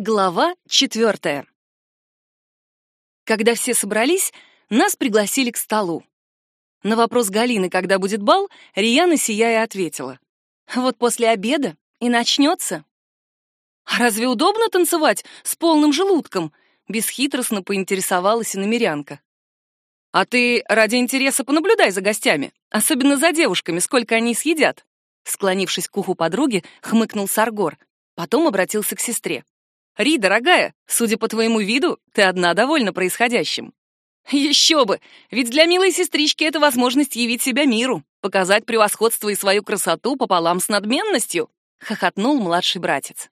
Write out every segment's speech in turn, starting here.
Глава четвертая. Когда все собрались, нас пригласили к столу. На вопрос Галины, когда будет бал, Рияна сияя ответила. «Вот после обеда и начнется». «А разве удобно танцевать с полным желудком?» Бесхитростно поинтересовалась и намерянка. «А ты ради интереса понаблюдай за гостями, особенно за девушками, сколько они съедят». Склонившись к уху подруги, хмыкнул Саргор. Потом обратился к сестре. «Ри, дорогая, судя по твоему виду, ты одна довольна происходящим». «Еще бы! Ведь для милой сестрички это возможность явить себя миру, показать превосходство и свою красоту пополам с надменностью», — хохотнул младший братец.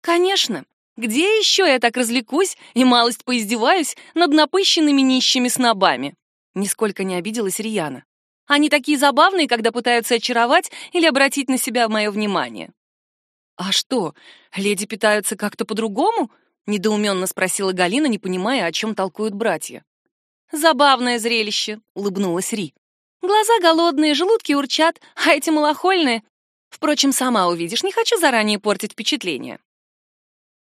«Конечно! Где еще я так развлекусь и малость поиздеваюсь над напыщенными нищими снобами?» Нисколько не обиделась Рияна. «Они такие забавные, когда пытаются очаровать или обратить на себя мое внимание. «А что, леди питаются как-то по-другому?» — недоуменно спросила Галина, не понимая, о чем толкуют братья. «Забавное зрелище», — улыбнулась Ри. «Глаза голодные, желудки урчат, а эти малохольные... Впрочем, сама увидишь, не хочу заранее портить впечатление».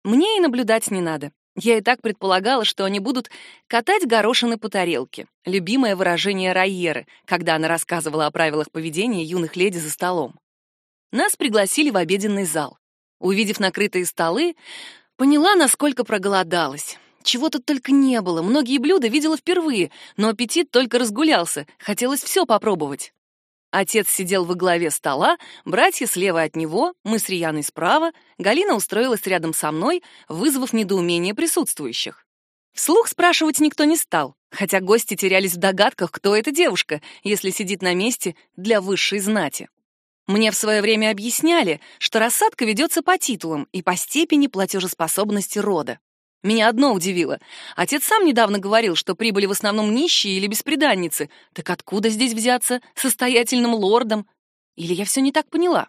Мне и наблюдать не надо. Я и так предполагала, что они будут катать горошины по тарелке. Любимое выражение Райеры, когда она рассказывала о правилах поведения юных леди за столом. Нас пригласили в обеденный зал. Увидев накрытые столы, поняла, насколько проголодалась. Чего тут только не было, многие блюда видела впервые, но аппетит только разгулялся, хотелось все попробовать. Отец сидел во главе стола, братья слева от него, мы с Рияной справа, Галина устроилась рядом со мной, вызвав недоумение присутствующих. Вслух спрашивать никто не стал, хотя гости терялись в догадках, кто эта девушка, если сидит на месте для высшей знати. Мне в свое время объясняли, что рассадка ведется по титулам и по степени платежеспособности рода. Меня одно удивило. Отец сам недавно говорил, что прибыли в основном нищие или бесприданницы. Так откуда здесь взяться состоятельным лордом? Или я все не так поняла?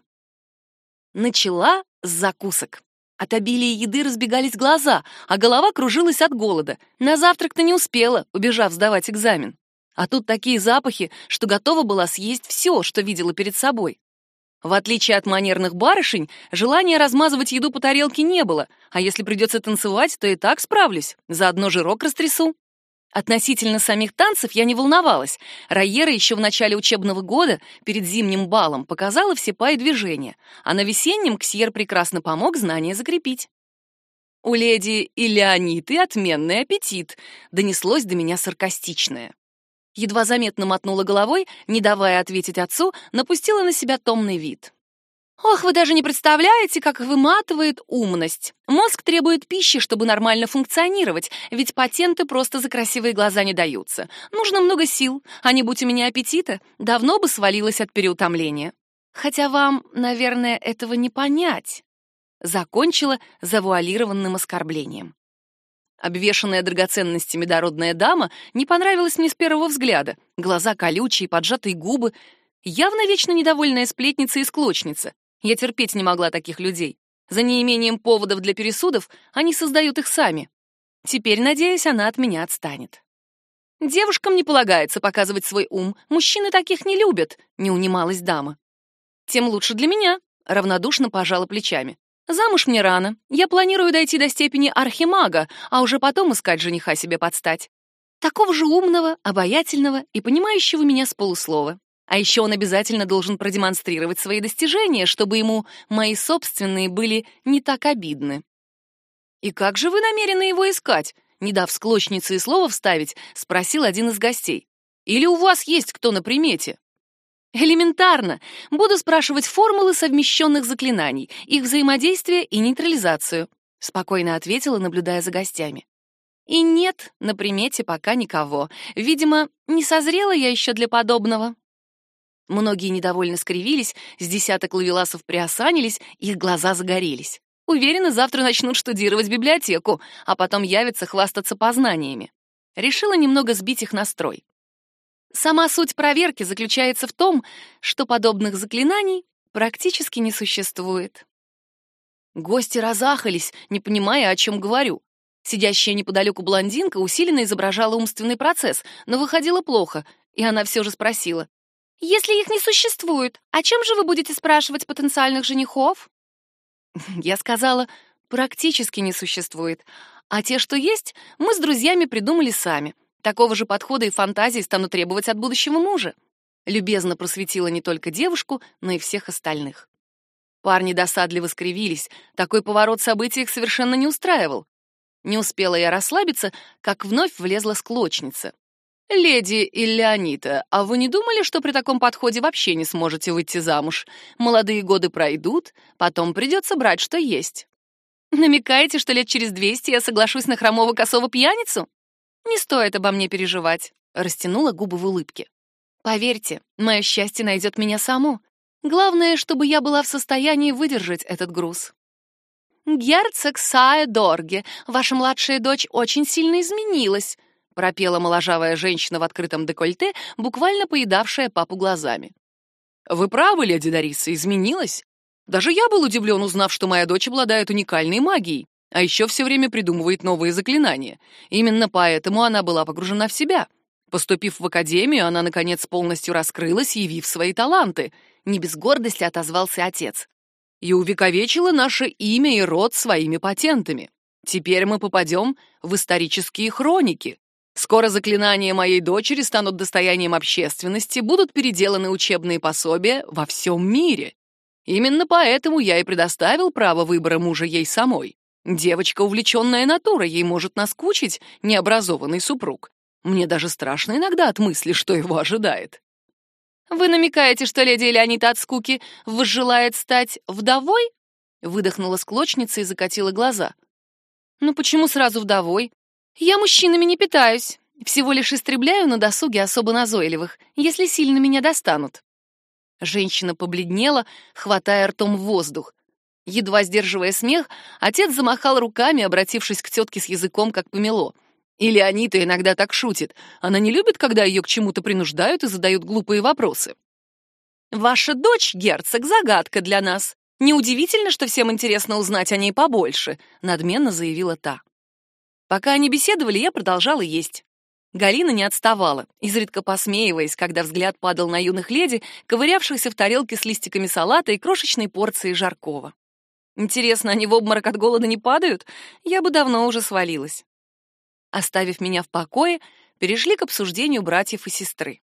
Начала с закусок. От обилия еды разбегались глаза, а голова кружилась от голода. На завтрак-то не успела, убежав сдавать экзамен. А тут такие запахи, что готова была съесть все, что видела перед собой. В отличие от манерных барышень, желания размазывать еду по тарелке не было, а если придется танцевать, то и так справлюсь, заодно жирок растрясу. Относительно самих танцев я не волновалась. Райера еще в начале учебного года, перед зимним балом, показала все па и движения, а на весеннем Ксьер прекрасно помог знания закрепить. «У леди Илеониты отменный аппетит», — донеслось до меня саркастичное едва заметно мотнула головой, не давая ответить отцу, напустила на себя томный вид. «Ох, вы даже не представляете, как выматывает умность. Мозг требует пищи, чтобы нормально функционировать, ведь патенты просто за красивые глаза не даются. Нужно много сил, а не будь у меня аппетита, давно бы свалилась от переутомления. Хотя вам, наверное, этого не понять». Закончила завуалированным оскорблением. Обвешанная драгоценностями дородная дама не понравилась мне с первого взгляда. Глаза колючие, поджатые губы. Явно вечно недовольная сплетница и склочница. Я терпеть не могла таких людей. За неимением поводов для пересудов они создают их сами. Теперь, надеюсь, она от меня отстанет. Девушкам не полагается показывать свой ум, мужчины таких не любят, не унималась дама. Тем лучше для меня, равнодушно пожала плечами. Замуж мне рано. Я планирую дойти до степени архимага, а уже потом искать жениха себе подстать. Такого же умного, обаятельного и понимающего меня с полуслова. А еще он обязательно должен продемонстрировать свои достижения, чтобы ему мои собственные были не так обидны. «И как же вы намерены его искать?» Не дав склочнице и слова вставить, спросил один из гостей. «Или у вас есть кто на примете?» Элементарно. Буду спрашивать формулы совмещенных заклинаний, их взаимодействие и нейтрализацию, спокойно ответила, наблюдая за гостями. И нет, на примете пока никого. Видимо, не созрела я еще для подобного. Многие недовольно скривились, с десяток лавеласов приосанились, их глаза загорелись. Уверена, завтра начнут штудировать библиотеку, а потом явятся хвастаться познаниями. Решила немного сбить их настрой. Сама суть проверки заключается в том, что подобных заклинаний практически не существует. Гости разахались, не понимая, о чем говорю. Сидящая неподалеку блондинка усиленно изображала умственный процесс, но выходило плохо, и она все же спросила. «Если их не существует, о чем же вы будете спрашивать потенциальных женихов?» Я сказала, практически не существует. А те, что есть, мы с друзьями придумали сами. Такого же подхода и фантазии стану требовать от будущего мужа. Любезно просветила не только девушку, но и всех остальных. Парни досадливо скривились. Такой поворот событий их совершенно не устраивал. Не успела я расслабиться, как вновь влезла склочница. «Леди Иллеонита, а вы не думали, что при таком подходе вообще не сможете выйти замуж? Молодые годы пройдут, потом придется брать, что есть». «Намекаете, что лет через двести я соглашусь на хромого косого пьяницу?» «Не стоит обо мне переживать», — растянула губы в улыбке. «Поверьте, мое счастье найдет меня само. Главное, чтобы я была в состоянии выдержать этот груз». «Герцог Сая Дорге, ваша младшая дочь очень сильно изменилась», пропела моложавая женщина в открытом декольте, буквально поедавшая папу глазами. Вы правы, леди Дариса, изменилась. Даже я был удивлен, узнав, что моя дочь обладает уникальной магией, а еще все время придумывает новые заклинания. Именно поэтому она была погружена в себя. Поступив в академию, она наконец полностью раскрылась, явив свои таланты. Не без гордости отозвался отец. И увековечила наше имя и род своими патентами. Теперь мы попадем в исторические хроники. Скоро заклинания моей дочери станут достоянием общественности, будут переделаны учебные пособия во всем мире. Именно поэтому я и предоставил право выбора мужа ей самой. Девочка увлеченная натура, ей может наскучить необразованный супруг. Мне даже страшно иногда от мысли, что его ожидает. Вы намекаете, что леди Леонида от скуки возжелает стать вдовой? Выдохнула склочница и закатила глаза. Ну почему сразу вдовой? Я мужчинами не питаюсь. Всего лишь истребляю на досуге особо назойливых, если сильно меня достанут. Женщина побледнела, хватая ртом воздух. Едва сдерживая смех, отец замахал руками, обратившись к тетке с языком, как помело. Или Анита иногда так шутит. Она не любит, когда ее к чему-то принуждают и задают глупые вопросы. «Ваша дочь, герцог, загадка для нас. Неудивительно, что всем интересно узнать о ней побольше», — надменно заявила та. Пока они беседовали, я продолжала есть. Галина не отставала, изредка посмеиваясь, когда взгляд падал на юных леди, ковырявшихся в тарелке с листиками салата и крошечной порцией жаркого. Интересно, они в обморок от голода не падают? Я бы давно уже свалилась. Оставив меня в покое, перешли к обсуждению братьев и сестры.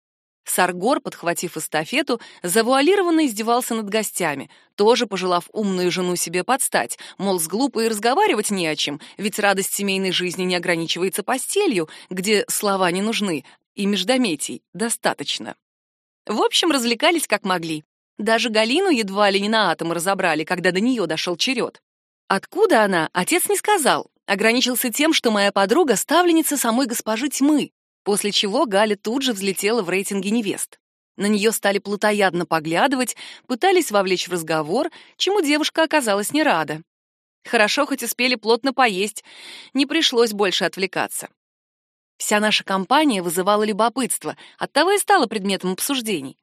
Саргор, подхватив эстафету, завуалированно издевался над гостями, тоже пожелав умную жену себе подстать, мол, с глупой разговаривать не о чем, ведь радость семейной жизни не ограничивается постелью, где слова не нужны, и междометий достаточно. В общем, развлекались как могли. Даже Галину едва ли не на атом разобрали, когда до нее дошел черед. Откуда она, отец не сказал, ограничился тем, что моя подруга — ставленница самой госпожи тьмы, После чего Галя тут же взлетела в рейтинге невест. На нее стали плотоядно поглядывать, пытались вовлечь в разговор, чему девушка оказалась не рада. Хорошо, хоть успели плотно поесть, не пришлось больше отвлекаться. Вся наша компания вызывала любопытство, оттого и стала предметом обсуждений.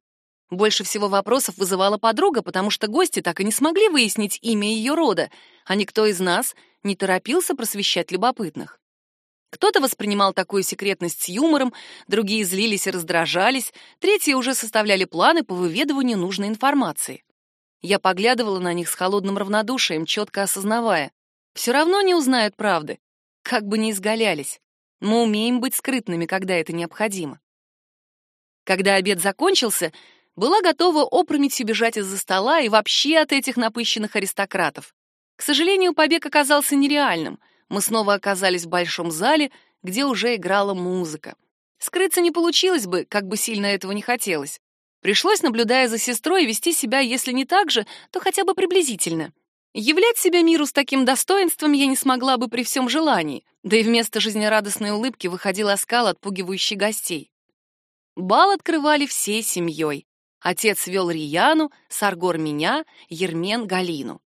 Больше всего вопросов вызывала подруга, потому что гости так и не смогли выяснить имя ее рода, а никто из нас не торопился просвещать любопытных. Кто-то воспринимал такую секретность с юмором, другие злились и раздражались, третьи уже составляли планы по выведыванию нужной информации. Я поглядывала на них с холодным равнодушием, четко осознавая. Все равно не узнают правды, как бы ни изгалялись. Мы умеем быть скрытными, когда это необходимо. Когда обед закончился, была готова опрометью бежать из-за стола и вообще от этих напыщенных аристократов. К сожалению, побег оказался нереальным — мы снова оказались в большом зале, где уже играла музыка. Скрыться не получилось бы, как бы сильно этого не хотелось. Пришлось, наблюдая за сестрой, вести себя, если не так же, то хотя бы приблизительно. Являть себя миру с таким достоинством я не смогла бы при всем желании, да и вместо жизнерадостной улыбки выходил оскал, отпугивающий гостей. Бал открывали всей семьей. Отец вел Рияну, Саргор меня, Ермен Галину.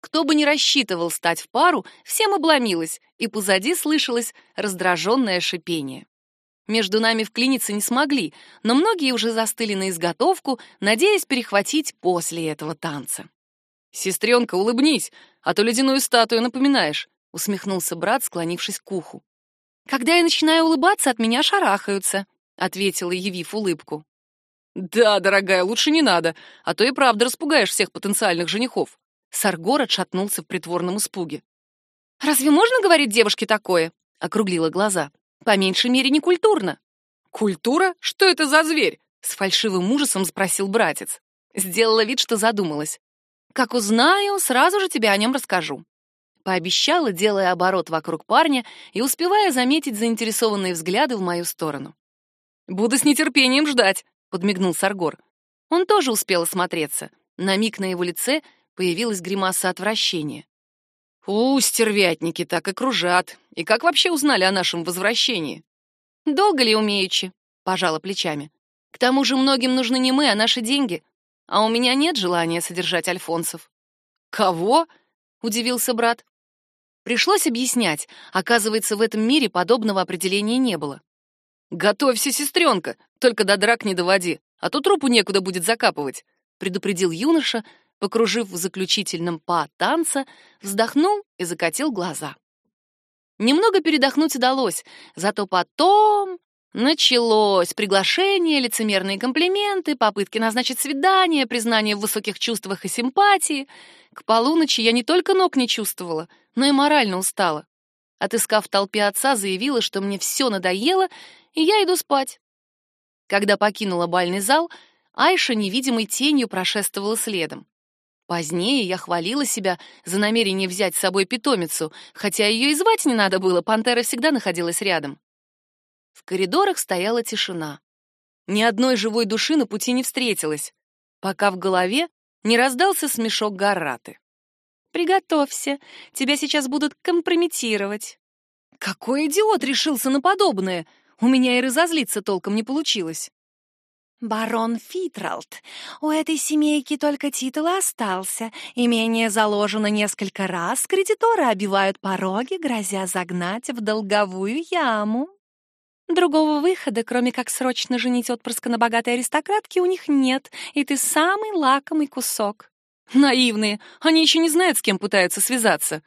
Кто бы ни рассчитывал стать в пару, всем обломилось, и позади слышалось раздраженное шипение. Между нами вклиниться не смогли, но многие уже застыли на изготовку, надеясь перехватить после этого танца. «Сестренка, улыбнись, а то ледяную статую напоминаешь», — усмехнулся брат, склонившись к уху. «Когда я начинаю улыбаться, от меня шарахаются», — ответила, явив улыбку. «Да, дорогая, лучше не надо, а то и правда распугаешь всех потенциальных женихов», Саргор отшатнулся в притворном испуге. «Разве можно говорить девушке такое?» — округлила глаза. «По меньшей мере, не культурно». «Культура? Что это за зверь?» — с фальшивым ужасом спросил братец. Сделала вид, что задумалась. «Как узнаю, сразу же тебе о нем расскажу». Пообещала, делая оборот вокруг парня и успевая заметить заинтересованные взгляды в мою сторону. «Буду с нетерпением ждать», — подмигнул Саргор. Он тоже успел осмотреться. На миг на его лице появилась гримаса отвращения. «У, стервятники так и кружат. И как вообще узнали о нашем возвращении?» «Долго ли умеючи?» — пожала плечами. «К тому же многим нужны не мы, а наши деньги. А у меня нет желания содержать альфонсов». «Кого?» — удивился брат. Пришлось объяснять. Оказывается, в этом мире подобного определения не было. «Готовься, сестренка, только до драк не доводи, а то трупу некуда будет закапывать», — предупредил юноша, покружив в заключительном па танца, вздохнул и закатил глаза. Немного передохнуть удалось, зато потом началось приглашение, лицемерные комплименты, попытки назначить свидание, признание в высоких чувствах и симпатии. К полуночи я не только ног не чувствовала, но и морально устала. Отыскав в толпе отца, заявила, что мне все надоело, и я иду спать. Когда покинула бальный зал, Айша невидимой тенью прошествовала следом. Позднее я хвалила себя за намерение взять с собой питомицу, хотя ее и звать не надо было, пантера всегда находилась рядом. В коридорах стояла тишина. Ни одной живой души на пути не встретилось, пока в голове не раздался смешок Гарраты. «Приготовься, тебя сейчас будут компрометировать». Какой идиот решился на подобное? У меня и разозлиться толком не получилось. «Барон Фитралд, у этой семейки только титул остался. Имение заложено несколько раз, кредиторы обивают пороги, грозя загнать в долговую яму. Другого выхода, кроме как срочно женить отпрыска на богатой аристократке, у них нет, и ты самый лакомый кусок». «Наивные, они еще не знают, с кем пытаются связаться».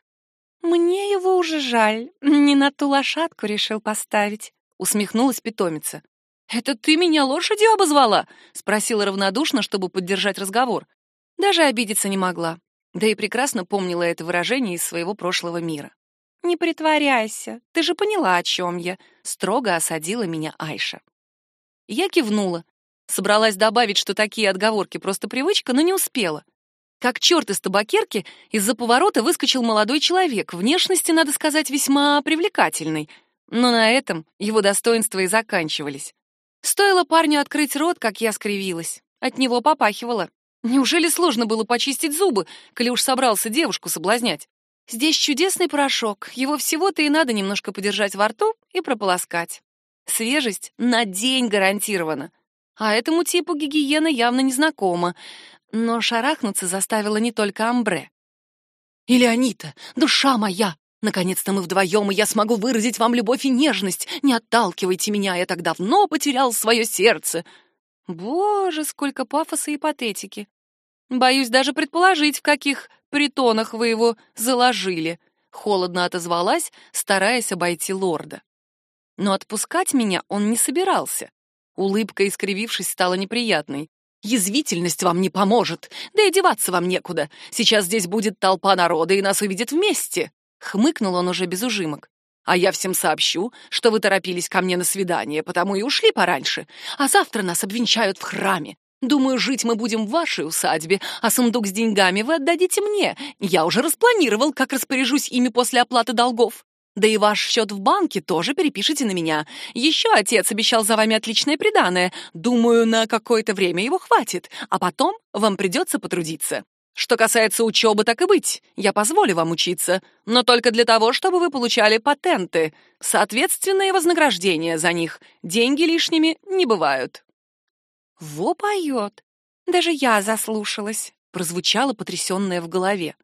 «Мне его уже жаль, не на ту лошадку решил поставить усмехнулась питомица. «Это ты меня лошадью обозвала?» — спросила равнодушно, чтобы поддержать разговор. Даже обидеться не могла, да и прекрасно помнила это выражение из своего прошлого мира. «Не притворяйся, ты же поняла, о чем я», — строго осадила меня Айша. Я кивнула, собралась добавить, что такие отговорки просто привычка, но не успела. Как черт из табакерки, из-за поворота выскочил молодой человек, внешности, надо сказать, весьма привлекательный — но на этом его достоинства и заканчивались. Стоило парню открыть рот, как я скривилась. От него попахивало. Неужели сложно было почистить зубы, коли уж собрался девушку соблазнять? Здесь чудесный порошок, его всего-то и надо немножко подержать во рту и прополоскать. Свежесть на день гарантирована. А этому типу гигиена явно незнакома. Но шарахнуться заставила не только амбре. «Или душа моя!» Наконец-то мы вдвоем, и я смогу выразить вам любовь и нежность. Не отталкивайте меня, я так давно потерял свое сердце. Боже, сколько пафоса и патетики. Боюсь даже предположить, в каких притонах вы его заложили. Холодно отозвалась, стараясь обойти лорда. Но отпускать меня он не собирался. Улыбка, искривившись, стала неприятной. Язвительность вам не поможет, да и деваться вам некуда. Сейчас здесь будет толпа народа, и нас увидят вместе. Хмыкнул он уже без ужимок. А я всем сообщу, что вы торопились ко мне на свидание, потому и ушли пораньше. А завтра нас обвенчают в храме. Думаю, жить мы будем в вашей усадьбе, а сундук с деньгами вы отдадите мне. Я уже распланировал, как распоряжусь ими после оплаты долгов. Да и ваш счет в банке тоже перепишите на меня. Еще отец обещал за вами отличное приданое. Думаю, на какое-то время его хватит, а потом вам придется потрудиться. Что касается учебы, так и быть, я позволю вам учиться, но только для того, чтобы вы получали патенты, соответственные вознаграждения за них. Деньги лишними не бывают». «Во поет! Даже я заслушалась», — прозвучало потрясенное в голове.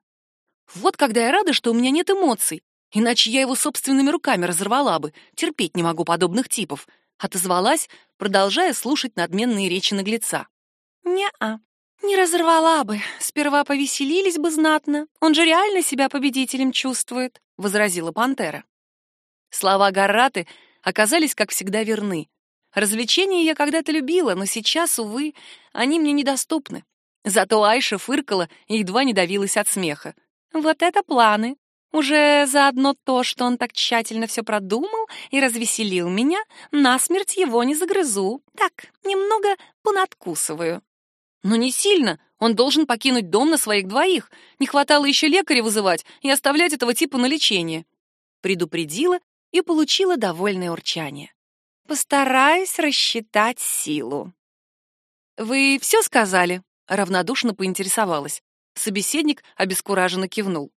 «Вот когда я рада, что у меня нет эмоций, иначе я его собственными руками разорвала бы, терпеть не могу подобных типов», — отозвалась, продолжая слушать надменные речи наглеца. «Не-а», «Не разорвала бы. Сперва повеселились бы знатно. Он же реально себя победителем чувствует», — возразила пантера. Слова Гарраты оказались, как всегда, верны. Развлечения я когда-то любила, но сейчас, увы, они мне недоступны. Зато Айша фыркала и едва не давилась от смеха. «Вот это планы! Уже заодно то, что он так тщательно все продумал и развеселил меня, насмерть его не загрызу. Так, немного понадкусываю. Но не сильно. Он должен покинуть дом на своих двоих. Не хватало еще лекаря вызывать и оставлять этого типа на лечение. Предупредила и получила довольное урчание. Постараюсь рассчитать силу. Вы все сказали? Равнодушно поинтересовалась. Собеседник обескураженно кивнул.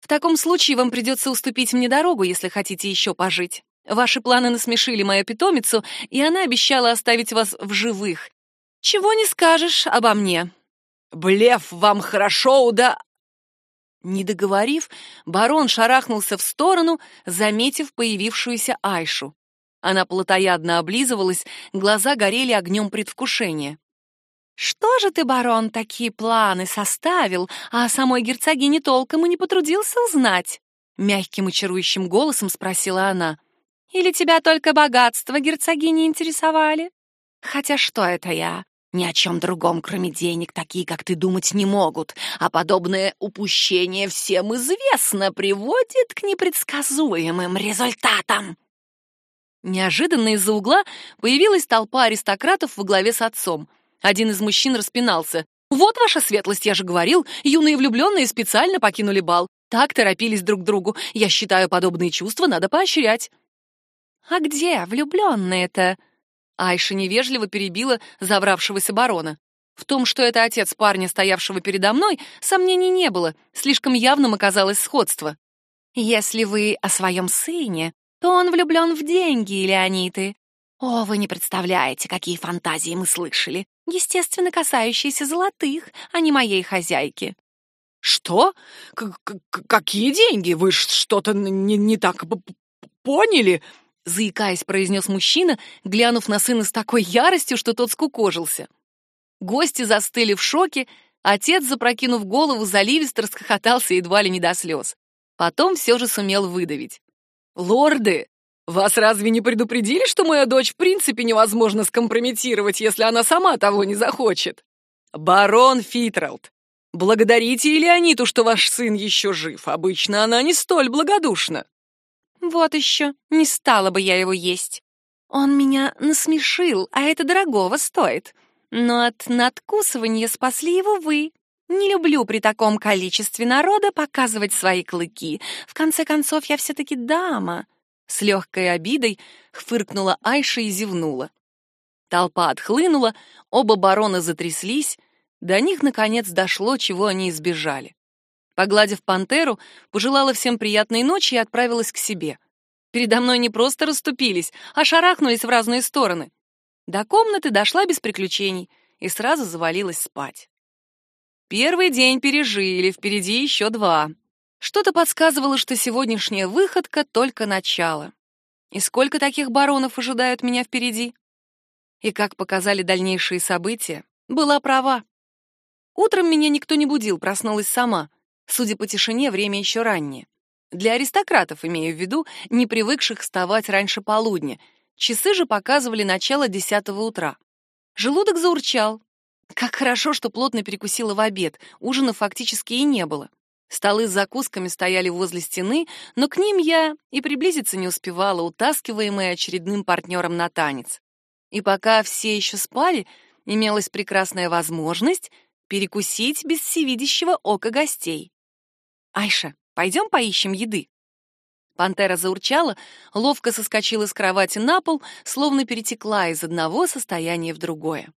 В таком случае вам придется уступить мне дорогу, если хотите еще пожить. Ваши планы насмешили мою питомицу, и она обещала оставить вас в живых. Чего не скажешь обо мне. Блеф вам хорошо уда... Не договорив, барон шарахнулся в сторону, заметив появившуюся Айшу. Она плотоядно облизывалась, глаза горели огнем предвкушения. «Что же ты, барон, такие планы составил, а о самой герцогине толком и не потрудился узнать?» Мягким и чарующим голосом спросила она. «Или тебя только богатство герцогини интересовали? Хотя что это я? Ни о чем другом, кроме денег, такие, как ты, думать не могут, а подобное упущение всем известно приводит к непредсказуемым результатам». Неожиданно из-за угла появилась толпа аристократов во главе с отцом — один из мужчин распинался. «Вот ваша светлость, я же говорил, юные влюбленные специально покинули бал. Так торопились друг к другу. Я считаю, подобные чувства надо поощрять». «А где влюбленные-то?» Айша невежливо перебила завравшегося барона. В том, что это отец парня, стоявшего передо мной, сомнений не было, слишком явным оказалось сходство. «Если вы о своем сыне, то он влюблен в деньги, Леониты. О, вы не представляете, какие фантазии мы слышали естественно, касающиеся золотых, а не моей хозяйки. Что? К -к Какие деньги? Вы что-то не, не так поняли? Заикаясь, произнес мужчина, глянув на сына с такой яростью, что тот скукожился. Гости застыли в шоке, отец, запрокинув голову, заливисто расхохотался едва ли не до слез. Потом все же сумел выдавить. «Лорды, вас разве не предупредили, что мою дочь в принципе невозможно скомпрометировать, если она сама того не захочет? Барон Фитралд, благодарите Элеониту, что ваш сын еще жив. Обычно она не столь благодушна. Вот еще, не стала бы я его есть. Он меня насмешил, а это дорогого стоит. Но от надкусывания спасли его вы. Не люблю при таком количестве народа показывать свои клыки. В конце концов, я все-таки дама. С легкой обидой фыркнула Айша и зевнула. Толпа отхлынула, оба барона затряслись, до них, наконец, дошло, чего они избежали. Погладив пантеру, пожелала всем приятной ночи и отправилась к себе. Передо мной не просто расступились, а шарахнулись в разные стороны. До комнаты дошла без приключений и сразу завалилась спать. Первый день пережили, впереди еще два. Что-то подсказывало, что сегодняшняя выходка — только начало. И сколько таких баронов ожидают меня впереди? И как показали дальнейшие события, была права. Утром меня никто не будил, проснулась сама. Судя по тишине, время еще раннее. Для аристократов, имею в виду, не привыкших вставать раньше полудня. Часы же показывали начало десятого утра. Желудок заурчал. Как хорошо, что плотно перекусила в обед, ужина фактически и не было. Столы с закусками стояли возле стены, но к ним я и приблизиться не успевала, утаскиваемая очередным партнером на танец. И пока все еще спали, имелась прекрасная возможность перекусить без всевидящего ока гостей. «Айша, пойдем поищем еды?» Пантера заурчала, ловко соскочила с кровати на пол, словно перетекла из одного состояния в другое.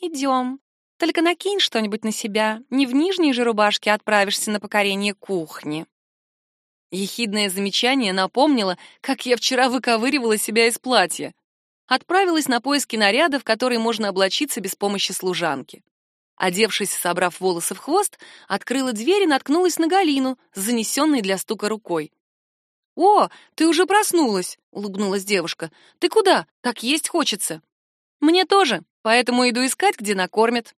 «Идем», только накинь что-нибудь на себя, не в нижней же рубашке отправишься на покорение кухни». Ехидное замечание напомнило, как я вчера выковыривала себя из платья. Отправилась на поиски наряда, в который можно облачиться без помощи служанки. Одевшись, собрав волосы в хвост, открыла дверь и наткнулась на Галину, занесенной для стука рукой. «О, ты уже проснулась!» — улыбнулась девушка. «Ты куда? Так есть хочется». «Мне тоже, поэтому иду искать, где накормят».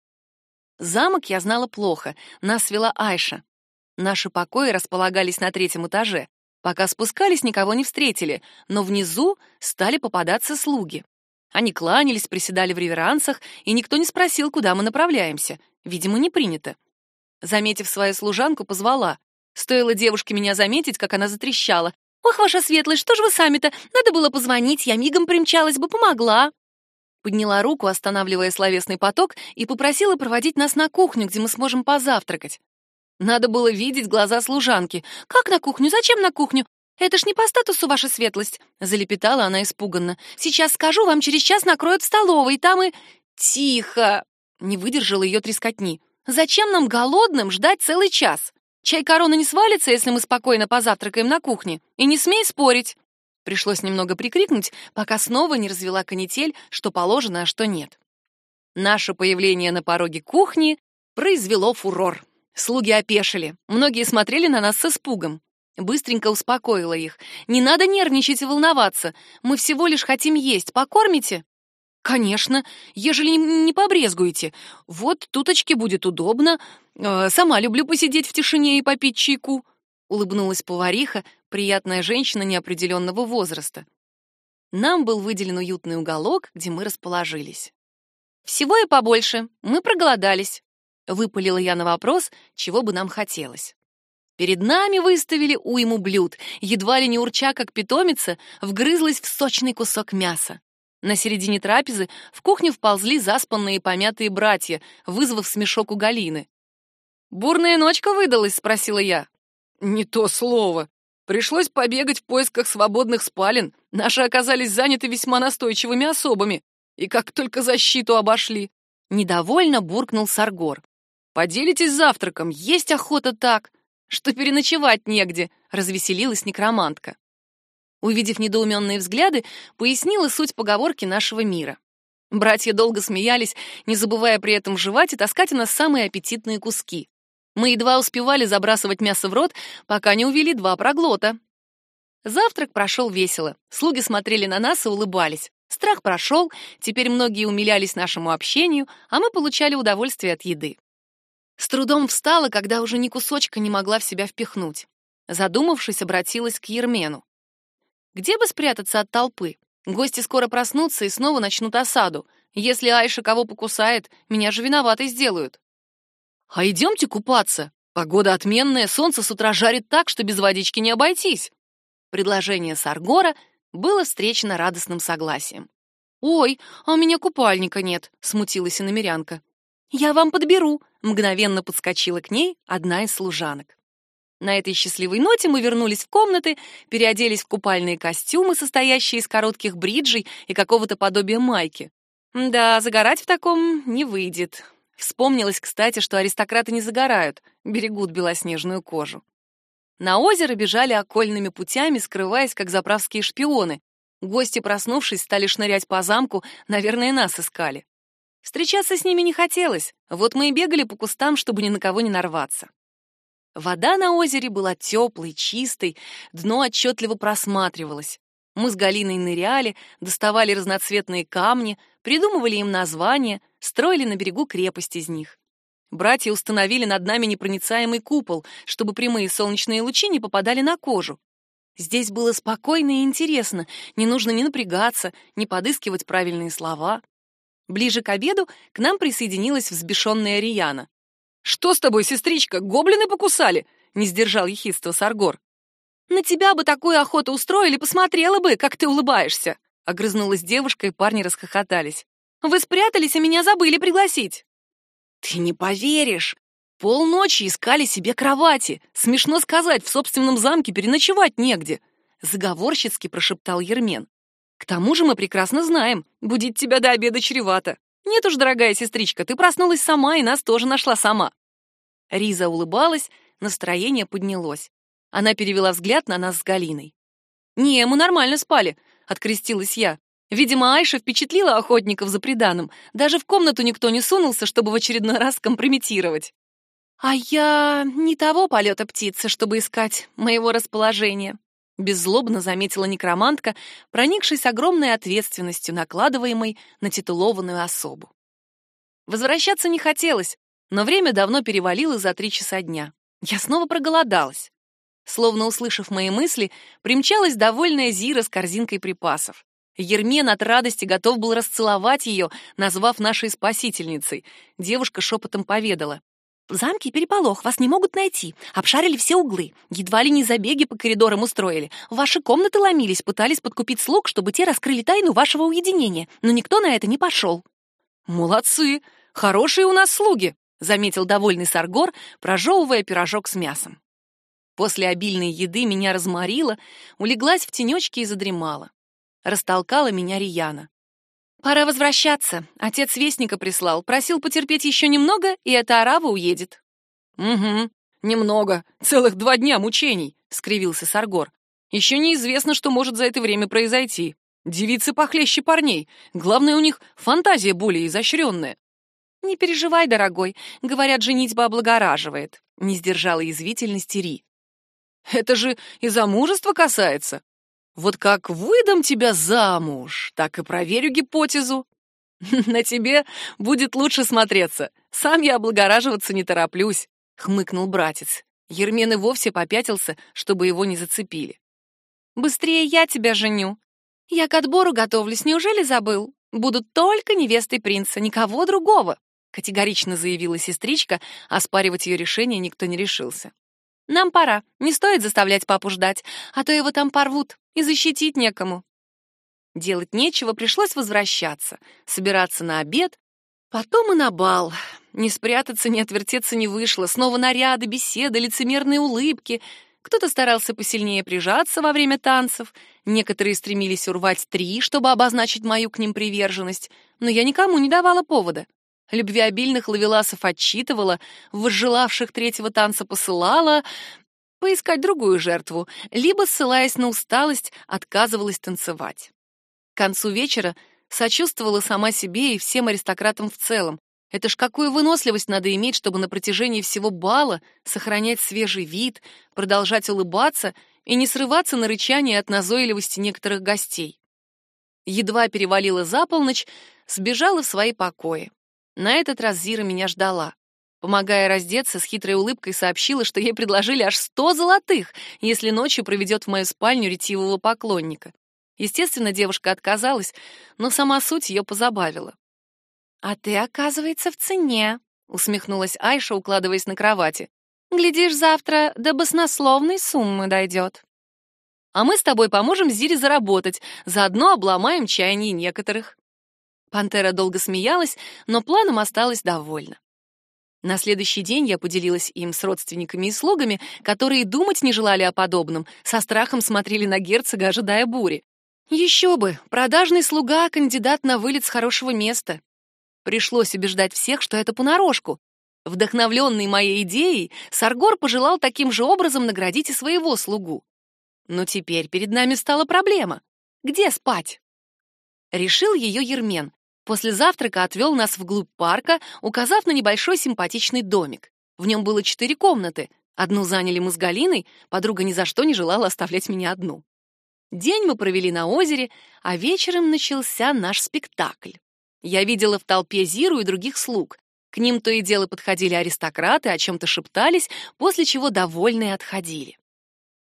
Замок я знала плохо, нас вела Айша. Наши покои располагались на третьем этаже. Пока спускались, никого не встретили, но внизу стали попадаться слуги. Они кланялись, приседали в реверансах, и никто не спросил, куда мы направляемся. Видимо, не принято. Заметив свою служанку, позвала. Стоило девушке меня заметить, как она затрещала. «Ох, ваша светлость, что же вы сами-то? Надо было позвонить, я мигом примчалась бы, помогла». Подняла руку, останавливая словесный поток, и попросила проводить нас на кухню, где мы сможем позавтракать. Надо было видеть глаза служанки. «Как на кухню? Зачем на кухню? Это ж не по статусу, ваша светлость!» Залепетала она испуганно. «Сейчас скажу, вам через час накроют в столовой, там и...» «Тихо!» Не выдержала ее трескотни. «Зачем нам голодным ждать целый час? Чай корона не свалится, если мы спокойно позавтракаем на кухне. И не смей спорить!» Пришлось немного прикрикнуть, пока снова не развела канитель, что положено, а что нет. Наше появление на пороге кухни произвело фурор. Слуги опешили. Многие смотрели на нас с испугом. Быстренько успокоила их. «Не надо нервничать и волноваться. Мы всего лишь хотим есть. Покормите?» «Конечно, ежели не побрезгуете. Вот туточки будет удобно. Э, сама люблю посидеть в тишине и попить чайку», — улыбнулась повариха, приятная женщина неопределенного возраста. Нам был выделен уютный уголок, где мы расположились. «Всего и побольше. Мы проголодались», — выпалила я на вопрос, чего бы нам хотелось. Перед нами выставили уйму блюд, едва ли не урча, как питомица, вгрызлась в сочный кусок мяса. На середине трапезы в кухню вползли заспанные помятые братья, вызвав смешок у Галины. «Бурная ночка выдалась?» — спросила я. «Не то слово. Пришлось побегать в поисках свободных спален. Наши оказались заняты весьма настойчивыми особами. И как только защиту обошли». Недовольно буркнул Саргор. «Поделитесь завтраком, есть охота так!» Что переночевать негде, развеселилась некромантка. Увидев недоуменные взгляды, пояснила суть поговорки нашего мира. Братья долго смеялись, не забывая при этом жевать и таскать у нас самые аппетитные куски. Мы едва успевали забрасывать мясо в рот, пока не увели два проглота. Завтрак прошел весело. Слуги смотрели на нас и улыбались. Страх прошел, теперь многие умилялись нашему общению, а мы получали удовольствие от еды. С трудом встала, когда уже ни кусочка не могла в себя впихнуть. Задумавшись, обратилась к Ермену. Где бы спрятаться от толпы? Гости скоро проснутся и снова начнут осаду. Если Айша кого покусает, меня же виноватой сделают. А идемте купаться. Погода отменная, солнце с утра жарит так, что без водички не обойтись. Предложение Саргора было встречено радостным согласием. «Ой, а у меня купальника нет», — смутилась иномерянка. «Я вам подберу», — мгновенно подскочила к ней одна из служанок. На этой счастливой ноте мы вернулись в комнаты, переоделись в купальные костюмы, состоящие из коротких бриджей и какого-то подобия майки. Да, загорать в таком не выйдет. Вспомнилось, кстати, что аристократы не загорают, берегут белоснежную кожу. На озеро бежали окольными путями, скрываясь, как заправские шпионы. Гости, проснувшись, стали шнырять по замку, наверное, нас искали. Встречаться с ними не хотелось, вот мы и бегали по кустам, чтобы ни на кого не нарваться. Вода на озере была теплой, чистой, дно отчетливо просматривалось. Мы с Галиной ныряли, доставали разноцветные камни, придумывали им названия, строили на берегу крепость из них. Братья установили над нами непроницаемый купол, чтобы прямые солнечные лучи не попадали на кожу. Здесь было спокойно и интересно, не нужно ни напрягаться, ни подыскивать правильные слова. Ближе к обеду к нам присоединилась взбешенная Рияна. «Что с тобой, сестричка, гоблины покусали?» — не сдержал ехидство Саргор. «На тебя бы такую охоту устроили, посмотрела бы, как ты улыбаешься!» — огрызнулась девушка, и парни расхохотались. «Вы спрятались, а меня забыли пригласить!» «Ты не поверишь! Полночи искали себе кровати! Смешно сказать, в собственном замке переночевать негде!» — заговорщицки прошептал Ермен. К тому же мы прекрасно знаем, будить тебя до обеда чревато. Нет уж, дорогая сестричка, ты проснулась сама и нас тоже нашла сама. Риза улыбалась, настроение поднялось. Она перевела взгляд на нас с Галиной. «Не, мы нормально спали», — открестилась я. Видимо, Айша впечатлила охотников за приданым. Даже в комнату никто не сунулся, чтобы в очередной раз компрометировать. «А я не того полета птицы, чтобы искать моего расположения», Беззлобно заметила некромантка, проникшись огромной ответственностью, накладываемой на титулованную особу. Возвращаться не хотелось, но время давно перевалило за три часа дня. Я снова проголодалась. Словно услышав мои мысли, примчалась довольная Зира с корзинкой припасов. Ермен от радости готов был расцеловать ее, назвав нашей спасительницей. Девушка шепотом поведала. В замке переполох, вас не могут найти. Обшарили все углы. Едва ли не забеги по коридорам устроили. В ваши комнаты ломились, пытались подкупить слуг, чтобы те раскрыли тайну вашего уединения. Но никто на это не пошел. Молодцы! Хорошие у нас слуги, заметил довольный Саргор, прожевывая пирожок с мясом. После обильной еды меня разморило, улеглась в тенечке и задремала. Растолкала меня Рияна. Пора возвращаться. Отец вестника прислал, просил потерпеть еще немного, и эта арава уедет. Угу, немного, целых два дня мучений, скривился Саргор. Еще неизвестно, что может за это время произойти. Девицы похлеще парней. Главное, у них фантазия более изощренная. Не переживай, дорогой. Говорят, женитьба облагораживает. Не сдержала язвительности Ри. Это же и замужество касается. Вот как выдам тебя замуж, так и проверю гипотезу. На тебе будет лучше смотреться. Сам я облагораживаться не тороплюсь, хмыкнул братец. Ермен и вовсе попятился, чтобы его не зацепили. Быстрее я тебя женю. Я к отбору готовлюсь, неужели забыл? Будут только невестой принца, никого другого, категорично заявила сестричка, оспаривать ее решение никто не решился. Нам пора, не стоит заставлять папу ждать, а то его там порвут, и защитить некому. Делать нечего, пришлось возвращаться, собираться на обед, потом и на бал. Не спрятаться, не отвертеться не вышло, снова наряды, беседы, лицемерные улыбки. Кто-то старался посильнее прижаться во время танцев, некоторые стремились урвать три, чтобы обозначить мою к ним приверженность, но я никому не давала повода. Любвеобильных лавеласов отчитывала, возжелавших третьего танца посылала поискать другую жертву, либо, ссылаясь на усталость, отказывалась танцевать. К концу вечера сочувствовала сама себе и всем аристократам в целом. Это ж какую выносливость надо иметь, чтобы на протяжении всего бала сохранять свежий вид, продолжать улыбаться и не срываться на рычание от назойливости некоторых гостей. Едва перевалила за полночь, сбежала в свои покои. На этот раз Зира меня ждала. Помогая раздеться, с хитрой улыбкой сообщила, что ей предложили аж сто золотых, если ночью проведет в мою спальню ретивого поклонника. Естественно, девушка отказалась, но сама суть ее позабавила. «А ты, оказывается, в цене», — усмехнулась Айша, укладываясь на кровати. «Глядишь, завтра до баснословной суммы дойдет». «А мы с тобой поможем Зире заработать, заодно обломаем чаяние некоторых». Пантера долго смеялась, но планом осталась довольна. На следующий день я поделилась им с родственниками и слугами, которые думать не желали о подобном, со страхом смотрели на герцога, ожидая бури. Еще бы, продажный слуга — кандидат на вылет с хорошего места. Пришлось убеждать всех, что это понарошку. Вдохновленный моей идеей, Саргор пожелал таким же образом наградить и своего слугу. Но теперь перед нами стала проблема. Где спать? Решил ее Ермен, После завтрака отвел нас вглубь парка, указав на небольшой симпатичный домик. В нем было четыре комнаты. Одну заняли мы с Галиной, подруга ни за что не желала оставлять меня одну. День мы провели на озере, а вечером начался наш спектакль. Я видела в толпе Зиру и других слуг. К ним то и дело подходили аристократы, о чем-то шептались, после чего довольные отходили.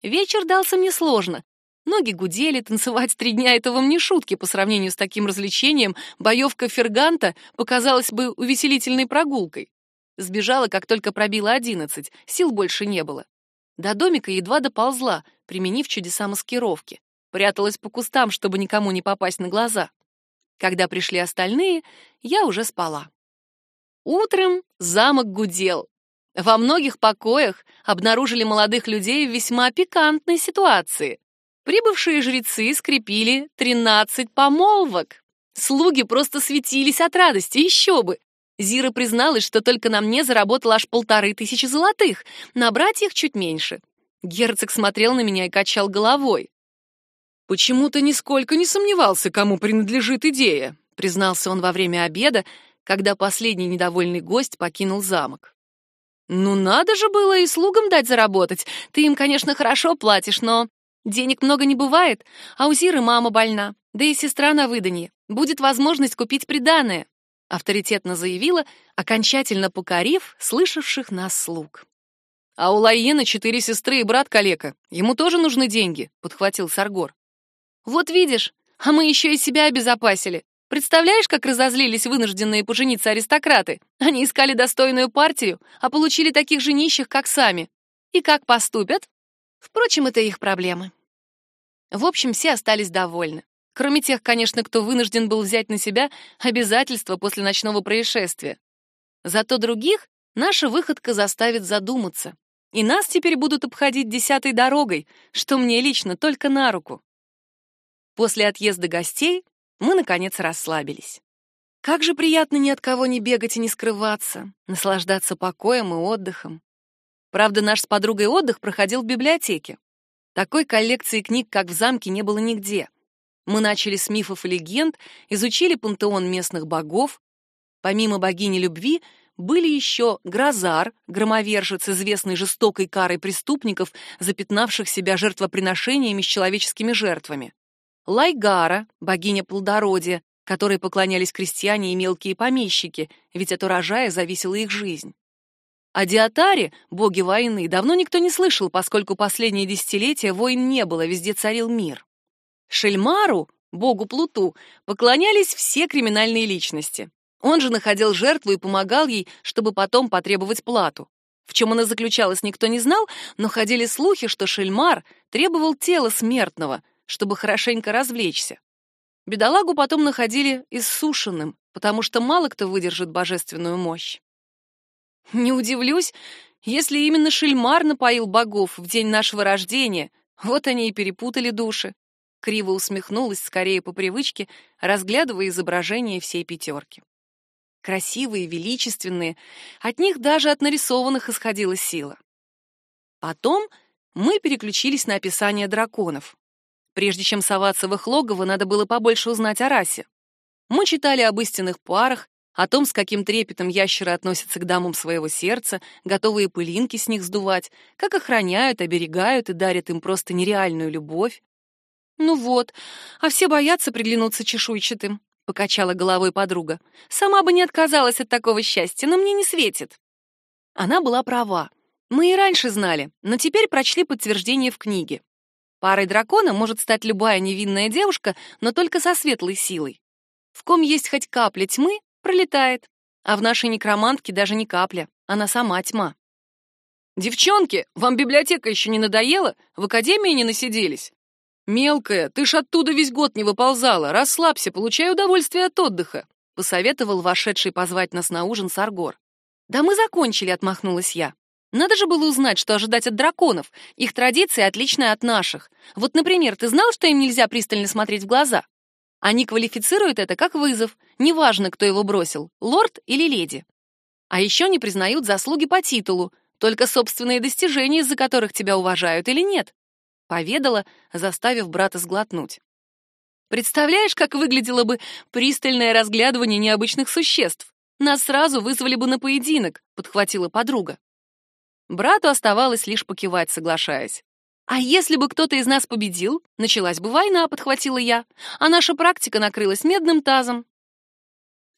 Вечер дался мне сложно, Ноги гудели, танцевать три дня — это вам не шутки по сравнению с таким развлечением. Боевка ферганта показалась бы увеселительной прогулкой. Сбежала, как только пробила одиннадцать, сил больше не было. До домика едва доползла, применив чудеса маскировки. Пряталась по кустам, чтобы никому не попасть на глаза. Когда пришли остальные, я уже спала. Утром замок гудел. Во многих покоях обнаружили молодых людей в весьма пикантной ситуации. Прибывшие жрецы скрепили тринадцать помолвок. Слуги просто светились от радости, еще бы. Зира призналась, что только на мне заработала аж полторы тысячи золотых, на братьях чуть меньше. Герцог смотрел на меня и качал головой. «Почему ты нисколько не сомневался, кому принадлежит идея?» признался он во время обеда, когда последний недовольный гость покинул замок. «Ну надо же было и слугам дать заработать. Ты им, конечно, хорошо платишь, но Денег много не бывает, а у Зиры мама больна, да и сестра на выданье. Будет возможность купить приданое, авторитетно заявила, окончательно покорив слышавших нас слуг. А у Лаена четыре сестры и брат калека. Ему тоже нужны деньги, подхватил Саргор. Вот видишь, а мы еще и себя обезопасили. Представляешь, как разозлились вынужденные пожениться аристократы? Они искали достойную партию, а получили таких же нищих, как сами. И как поступят? Впрочем, это их проблемы. В общем, все остались довольны. Кроме тех, конечно, кто вынужден был взять на себя обязательства после ночного происшествия. Зато других наша выходка заставит задуматься. И нас теперь будут обходить десятой дорогой, что мне лично только на руку. После отъезда гостей мы, наконец, расслабились. Как же приятно ни от кого не бегать и не скрываться, наслаждаться покоем и отдыхом. Правда, наш с подругой отдых проходил в библиотеке. Такой коллекции книг, как в замке, не было нигде. Мы начали с мифов и легенд, изучили пантеон местных богов. Помимо богини любви, были еще Грозар, громовержец, известный жестокой карой преступников, запятнавших себя жертвоприношениями с человеческими жертвами. Лайгара, богиня плодородия, которой поклонялись крестьяне и мелкие помещики, ведь от урожая зависела их жизнь. О Диатаре, боге войны, давно никто не слышал, поскольку последние десятилетия войн не было, везде царил мир. Шельмару, богу Плуту, поклонялись все криминальные личности. Он же находил жертву и помогал ей, чтобы потом потребовать плату. В чем она заключалась, никто не знал, но ходили слухи, что Шельмар требовал тела смертного — чтобы хорошенько развлечься. Бедолагу потом находили иссушенным, потому что мало кто выдержит божественную мощь. Не удивлюсь, если именно Шельмар напоил богов в день нашего рождения, вот они и перепутали души. Криво усмехнулась, скорее по привычке, разглядывая изображения всей пятерки. Красивые, величественные, от них даже от нарисованных исходила сила. Потом мы переключились на описание драконов. Прежде чем соваться в их логово, надо было побольше узнать о расе. Мы читали об истинных парах, о том, с каким трепетом ящеры относятся к дамам своего сердца, готовые пылинки с них сдувать, как охраняют, оберегают и дарят им просто нереальную любовь. «Ну вот, а все боятся приглянуться чешуйчатым», — покачала головой подруга. «Сама бы не отказалась от такого счастья, но мне не светит». Она была права. Мы и раньше знали, но теперь прочли подтверждение в книге. Парой дракона может стать любая невинная девушка, но только со светлой силой. В ком есть хоть капля тьмы, пролетает. А в нашей некромантке даже не капля, она сама тьма. «Девчонки, вам библиотека еще не надоела? В академии не насиделись?» «Мелкая, ты ж оттуда весь год не выползала. Расслабься, получай удовольствие от отдыха», — посоветовал вошедший позвать нас на ужин Саргор. «Да мы закончили», — отмахнулась я. Надо же было узнать, что ожидать от драконов. Их традиции отличные от наших. Вот, например, ты знал, что им нельзя пристально смотреть в глаза? Они квалифицируют это как вызов, неважно, кто его бросил, лорд или леди. А еще не признают заслуги по титулу, только собственные достижения, из-за которых тебя уважают или нет. Поведала, заставив брата сглотнуть. Представляешь, как выглядело бы пристальное разглядывание необычных существ? Нас сразу вызвали бы на поединок, подхватила подруга. Брату оставалось лишь покивать, соглашаясь. «А если бы кто-то из нас победил, началась бы война», — подхватила я, «а наша практика накрылась медным тазом».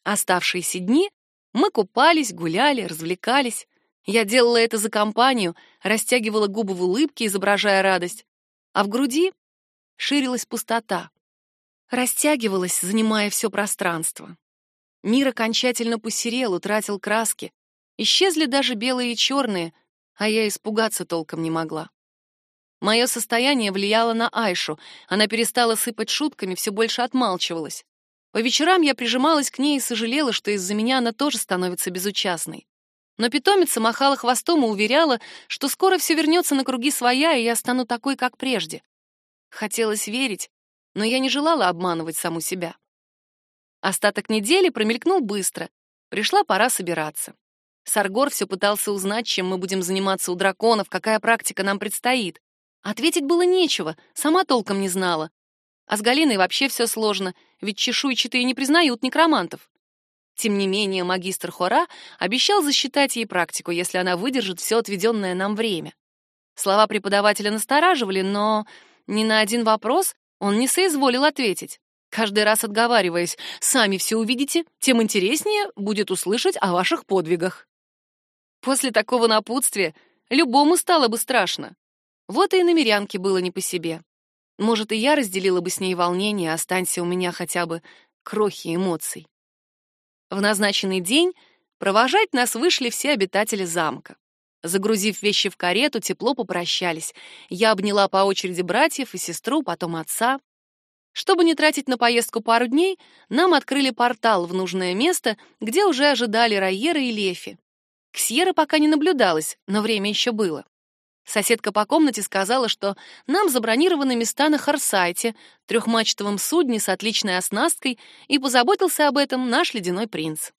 Оставшиеся дни мы купались, гуляли, развлекались. Я делала это за компанию, растягивала губы в улыбке, изображая радость, а в груди ширилась пустота. Растягивалась, занимая все пространство. Мир окончательно посерел, утратил краски. Исчезли даже белые и черные, а я испугаться толком не могла. Мое состояние влияло на Айшу. Она перестала сыпать шутками, все больше отмалчивалась. По вечерам я прижималась к ней и сожалела, что из-за меня она тоже становится безучастной. Но питомица махала хвостом и уверяла, что скоро все вернется на круги своя, и я стану такой, как прежде. Хотелось верить, но я не желала обманывать саму себя. Остаток недели промелькнул быстро. Пришла пора собираться. Саргор все пытался узнать, чем мы будем заниматься у драконов, какая практика нам предстоит. Ответить было нечего, сама толком не знала. А с Галиной вообще все сложно, ведь чешуйчатые не признают некромантов. Тем не менее, магистр Хора обещал засчитать ей практику, если она выдержит все отведенное нам время. Слова преподавателя настораживали, но ни на один вопрос он не соизволил ответить, каждый раз отговариваясь, «Сами все увидите, тем интереснее будет услышать о ваших подвигах». После такого напутствия любому стало бы страшно. Вот и на мирянке было не по себе. Может, и я разделила бы с ней волнение, останься у меня хотя бы крохи эмоций. В назначенный день провожать нас вышли все обитатели замка. Загрузив вещи в карету, тепло попрощались. Я обняла по очереди братьев и сестру, потом отца. Чтобы не тратить на поездку пару дней, нам открыли портал в нужное место, где уже ожидали Райера и Лефи. Ксьера пока не наблюдалось, но время еще было. Соседка по комнате сказала, что нам забронированы места на Харсайте, трехмачтовом судне с отличной оснасткой, и позаботился об этом наш ледяной принц.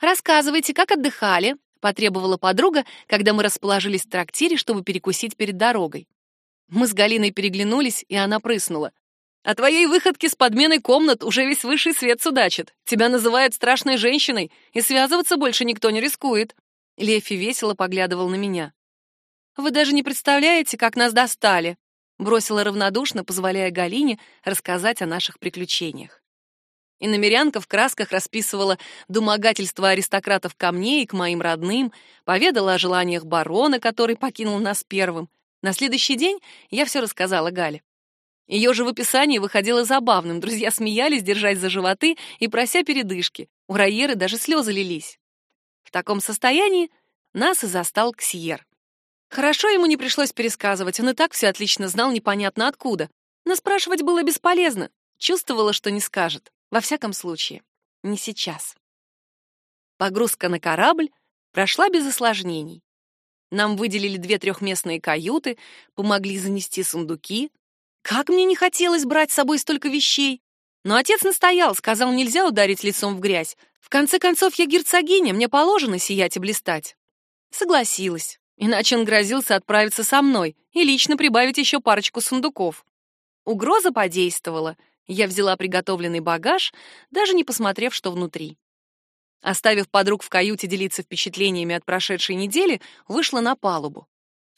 «Рассказывайте, как отдыхали», — потребовала подруга, когда мы расположились в трактире, чтобы перекусить перед дорогой. Мы с Галиной переглянулись, и она прыснула. «О твоей выходке с подменой комнат уже весь высший свет судачит. Тебя называют страшной женщиной, и связываться больше никто не рискует». Лефи весело поглядывал на меня. «Вы даже не представляете, как нас достали», — бросила равнодушно, позволяя Галине рассказать о наших приключениях. И намерянка в красках расписывала домогательство аристократов ко мне и к моим родным, поведала о желаниях барона, который покинул нас первым. На следующий день я все рассказала Гале. Ее же в описании выходило забавным, друзья смеялись, держась за животы и прося передышки. У Райеры даже слезы лились. В таком состоянии нас и застал Ксьер. Хорошо ему не пришлось пересказывать, он и так все отлично знал непонятно откуда. Но спрашивать было бесполезно, чувствовала, что не скажет. Во всяком случае, не сейчас. Погрузка на корабль прошла без осложнений. Нам выделили две трехместные каюты, помогли занести сундуки, как мне не хотелось брать с собой столько вещей. Но отец настоял, сказал, нельзя ударить лицом в грязь. В конце концов, я герцогиня, мне положено сиять и блистать. Согласилась, иначе он грозился отправиться со мной и лично прибавить еще парочку сундуков. Угроза подействовала. Я взяла приготовленный багаж, даже не посмотрев, что внутри. Оставив подруг в каюте делиться впечатлениями от прошедшей недели, вышла на палубу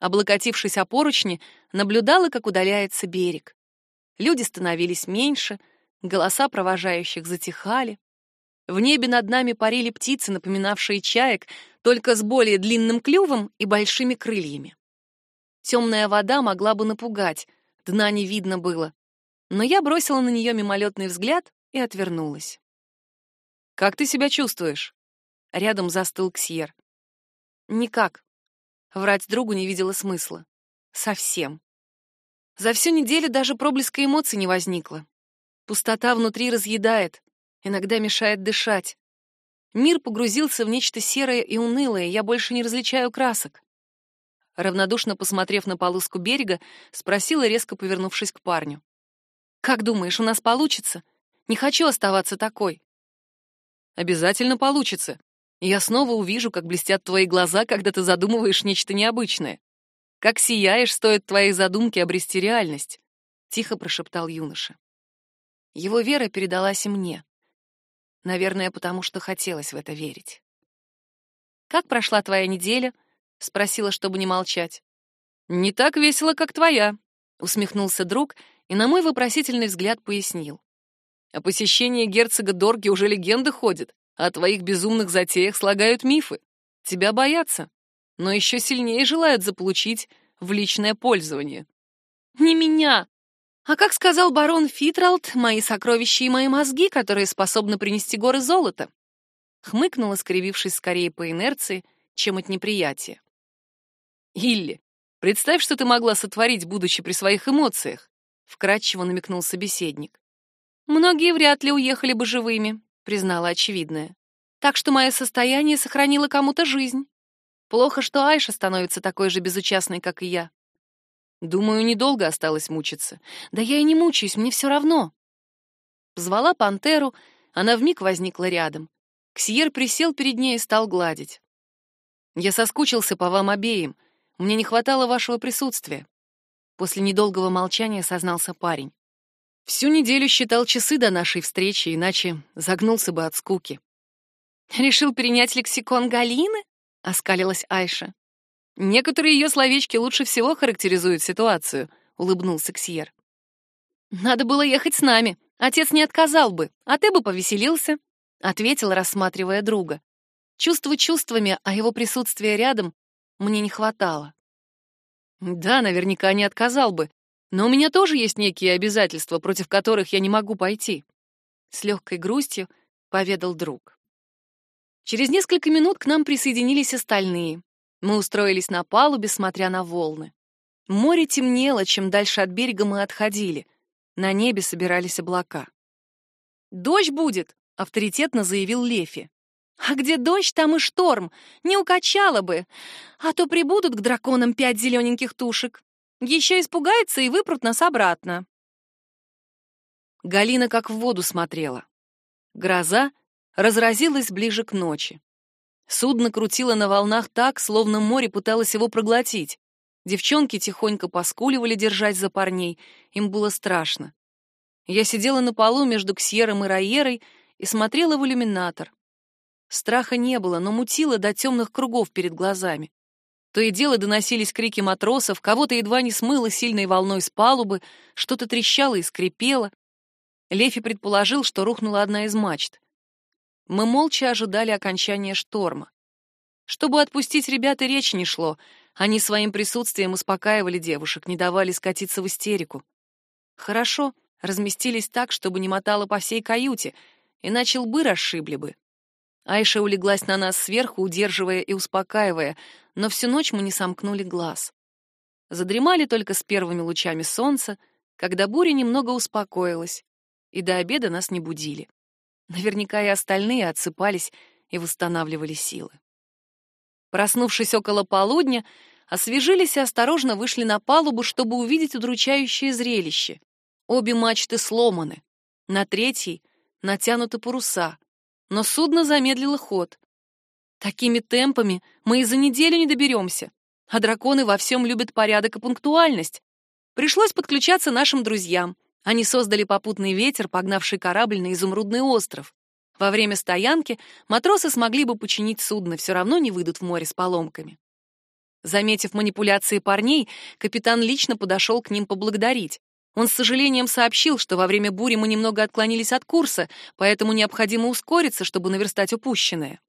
облокотившись о поручни, наблюдала, как удаляется берег. Люди становились меньше, голоса провожающих затихали. В небе над нами парили птицы, напоминавшие чаек, только с более длинным клювом и большими крыльями. Темная вода могла бы напугать, дна не видно было. Но я бросила на нее мимолетный взгляд и отвернулась. «Как ты себя чувствуешь?» Рядом застыл Ксьер. «Никак», Врать другу не видела смысла. Совсем. За всю неделю даже проблеска эмоций не возникло. Пустота внутри разъедает, иногда мешает дышать. Мир погрузился в нечто серое и унылое, я больше не различаю красок. Равнодушно посмотрев на полоску берега, спросила, резко повернувшись к парню. «Как думаешь, у нас получится? Не хочу оставаться такой». «Обязательно получится», я снова увижу, как блестят твои глаза, когда ты задумываешь нечто необычное. Как сияешь, стоит твоей задумке обрести реальность, тихо прошептал юноша. Его вера передалась и мне. Наверное, потому что хотелось в это верить. Как прошла твоя неделя? спросила, чтобы не молчать. Не так весело, как твоя, усмехнулся друг и на мой вопросительный взгляд пояснил. О посещении герцога Дорги уже легенда ходит. О твоих безумных затеях слагают мифы. Тебя боятся, но еще сильнее желают заполучить в личное пользование. Не меня. А как сказал барон Фитралд, мои сокровища и мои мозги, которые способны принести горы золота. Хмыкнула, скривившись скорее по инерции, чем от неприятия. Илли, представь, что ты могла сотворить, будучи при своих эмоциях, вкратчиво намекнул собеседник. Многие вряд ли уехали бы живыми, признала очевидное. Так что мое состояние сохранило кому-то жизнь. Плохо, что Айша становится такой же безучастной, как и я. Думаю, недолго осталось мучиться. Да я и не мучаюсь, мне все равно. Позвала пантеру, она вмиг возникла рядом. Ксьер присел перед ней и стал гладить. Я соскучился по вам обеим. Мне не хватало вашего присутствия. После недолгого молчания сознался парень. Всю неделю считал часы до нашей встречи, иначе загнулся бы от скуки. «Решил перенять лексикон Галины?» — оскалилась Айша. «Некоторые ее словечки лучше всего характеризуют ситуацию», — улыбнулся Ксьер. «Надо было ехать с нами. Отец не отказал бы, а ты бы повеселился», — ответил, рассматривая друга. Чувства чувствами, а его присутствие рядом мне не хватало. «Да, наверняка не отказал бы, но у меня тоже есть некие обязательства, против которых я не могу пойти. с легкой грустью поведал друг. Через несколько минут к нам присоединились остальные. Мы устроились на палубе, смотря на волны. Море темнело, чем дальше от берега мы отходили. На небе собирались облака. «Дождь будет», — авторитетно заявил Лефи. «А где дождь, там и шторм. Не укачало бы. А то прибудут к драконам пять зелененьких тушек. Еще испугаются и выпрут нас обратно». Галина как в воду смотрела. Гроза разразилась ближе к ночи. Судно крутило на волнах так, словно море пыталось его проглотить. Девчонки тихонько поскуливали, держась за парней. Им было страшно. Я сидела на полу между Ксьером и Райерой и смотрела в иллюминатор. Страха не было, но мутило до темных кругов перед глазами. То и дело доносились крики матросов, кого-то едва не смыло сильной волной с палубы, что-то трещало и скрипело. Лефи предположил, что рухнула одна из мачт. Мы молча ожидали окончания шторма. Чтобы отпустить ребят, и речи не шло. Они своим присутствием успокаивали девушек, не давали скатиться в истерику. Хорошо, разместились так, чтобы не мотало по всей каюте, иначе лбы расшибли бы. Айша улеглась на нас сверху, удерживая и успокаивая, но всю ночь мы не сомкнули глаз. Задремали только с первыми лучами солнца, когда буря немного успокоилась, и до обеда нас не будили. Наверняка и остальные отсыпались и восстанавливали силы. Проснувшись около полудня, освежились и осторожно вышли на палубу, чтобы увидеть удручающее зрелище. Обе мачты сломаны. На третьей натянуты паруса, но судно замедлило ход. Такими темпами мы и за неделю не доберемся, а драконы во всем любят порядок и пунктуальность. Пришлось подключаться нашим друзьям. Они создали попутный ветер, погнавший корабль на изумрудный остров. Во время стоянки матросы смогли бы починить судно, все равно не выйдут в море с поломками. Заметив манипуляции парней, капитан лично подошел к ним поблагодарить. Он с сожалением сообщил, что во время бури мы немного отклонились от курса, поэтому необходимо ускориться, чтобы наверстать упущенное.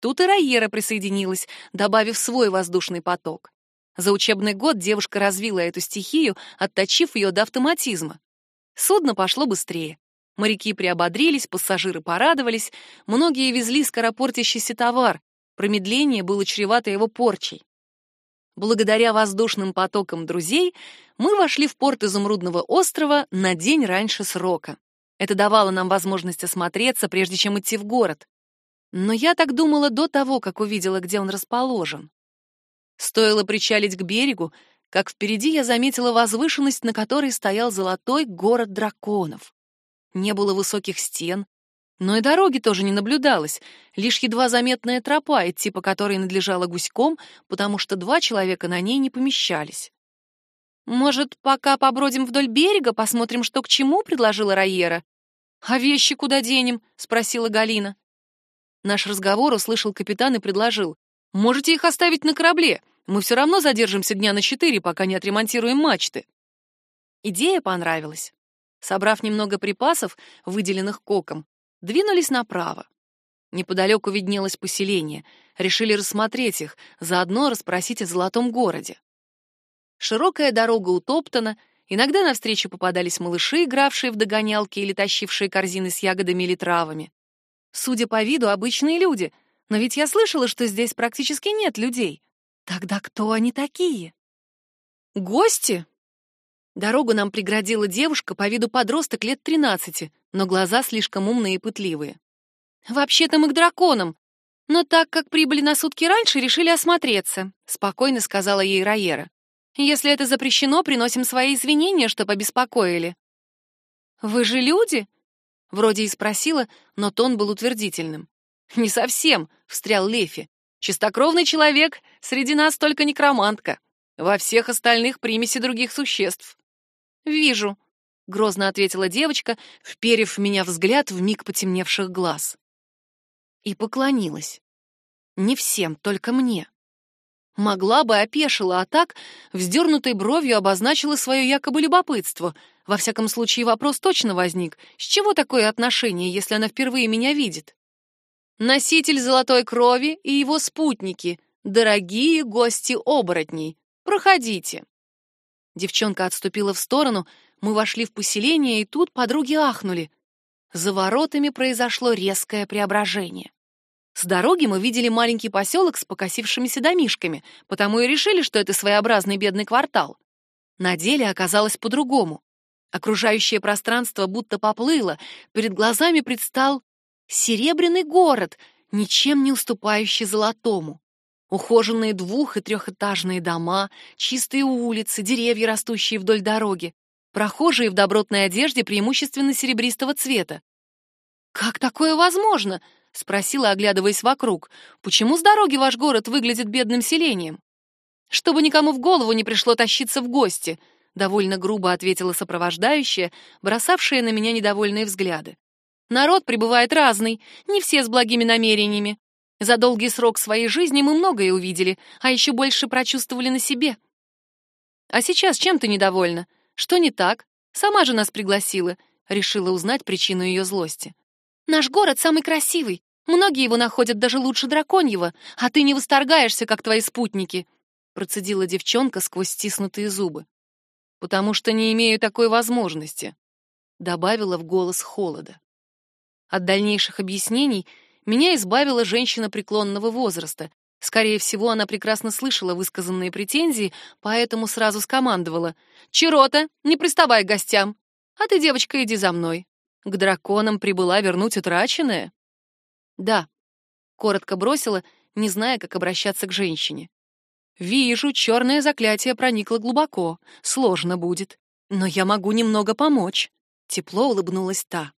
Тут и Райера присоединилась, добавив свой воздушный поток. За учебный год девушка развила эту стихию, отточив ее до автоматизма. Судно пошло быстрее. Моряки приободрились, пассажиры порадовались, многие везли скоропортящийся товар. Промедление было чревато его порчей. Благодаря воздушным потокам друзей мы вошли в порт Изумрудного острова на день раньше срока. Это давало нам возможность осмотреться, прежде чем идти в город. Но я так думала до того, как увидела, где он расположен. Стоило причалить к берегу, как впереди я заметила возвышенность, на которой стоял золотой город драконов. Не было высоких стен, но и дороги тоже не наблюдалось, лишь едва заметная тропа, идти по которой надлежало гуськом, потому что два человека на ней не помещались. «Может, пока побродим вдоль берега, посмотрим, что к чему?» — предложила Райера. «А вещи куда денем?» — спросила Галина. Наш разговор услышал капитан и предложил. «Можете их оставить на корабле. Мы все равно задержимся дня на четыре, пока не отремонтируем мачты». Идея понравилась. Собрав немного припасов, выделенных коком, двинулись направо. Неподалеку виднелось поселение. Решили рассмотреть их, заодно расспросить о золотом городе. Широкая дорога утоптана, иногда навстречу попадались малыши, игравшие в догонялки или тащившие корзины с ягодами или травами. Судя по виду, обычные люди, но ведь я слышала, что здесь практически нет людей. Тогда кто они такие? Гости? Дорогу нам преградила девушка по виду подросток лет тринадцати, но глаза слишком умные и пытливые. «Вообще-то мы к драконам, но так как прибыли на сутки раньше, решили осмотреться», — спокойно сказала ей Райера. «Если это запрещено, приносим свои извинения, что побеспокоили». «Вы же люди?» — вроде и спросила, но тон был утвердительным. «Не совсем», — встрял Лефи. «Чистокровный человек, среди нас только некромантка. Во всех остальных примеси других существ». «Вижу», — грозно ответила девочка, вперев в меня взгляд в миг потемневших глаз. И поклонилась. Не всем, только мне. Могла бы опешила, а так, вздернутой бровью обозначила свое якобы любопытство. Во всяком случае, вопрос точно возник. С чего такое отношение, если она впервые меня видит? Носитель золотой крови и его спутники, дорогие гости оборотней, проходите. Девчонка отступила в сторону, мы вошли в поселение, и тут подруги ахнули. за воротами произошло резкое преображение. С дороги мы видели маленький поселок с покосившимися домишками, потому и решили, что это своеобразный бедный квартал. На деле оказалось по-другому. Окружающее пространство будто поплыло, перед глазами предстал серебряный город, ничем не уступающий золотому. Ухоженные двух- и трехэтажные дома, чистые улицы, деревья, растущие вдоль дороги, прохожие в добротной одежде преимущественно серебристого цвета. «Как такое возможно?» — спросила, оглядываясь вокруг. «Почему с дороги ваш город выглядит бедным селением?» «Чтобы никому в голову не пришло тащиться в гости», — довольно грубо ответила сопровождающая, бросавшая на меня недовольные взгляды. «Народ прибывает разный, не все с благими намерениями. За долгий срок своей жизни мы многое увидели, а еще больше прочувствовали на себе. А сейчас чем ты недовольна? Что не так? Сама же нас пригласила», — решила узнать причину ее злости. Наш город самый красивый. Многие его находят даже лучше драконьего, а ты не восторгаешься, как твои спутники», — процедила девчонка сквозь стиснутые зубы. «Потому что не имею такой возможности», — добавила в голос холода. От дальнейших объяснений меня избавила женщина преклонного возраста. Скорее всего, она прекрасно слышала высказанные претензии, поэтому сразу скомандовала. «Чирота, не приставай к гостям, а ты, девочка, иди за мной». К драконам прибыла вернуть утраченное? Да, коротко бросила, не зная, как обращаться к женщине. Вижу, черное заклятие проникло глубоко, сложно будет, но я могу немного помочь. Тепло улыбнулась та.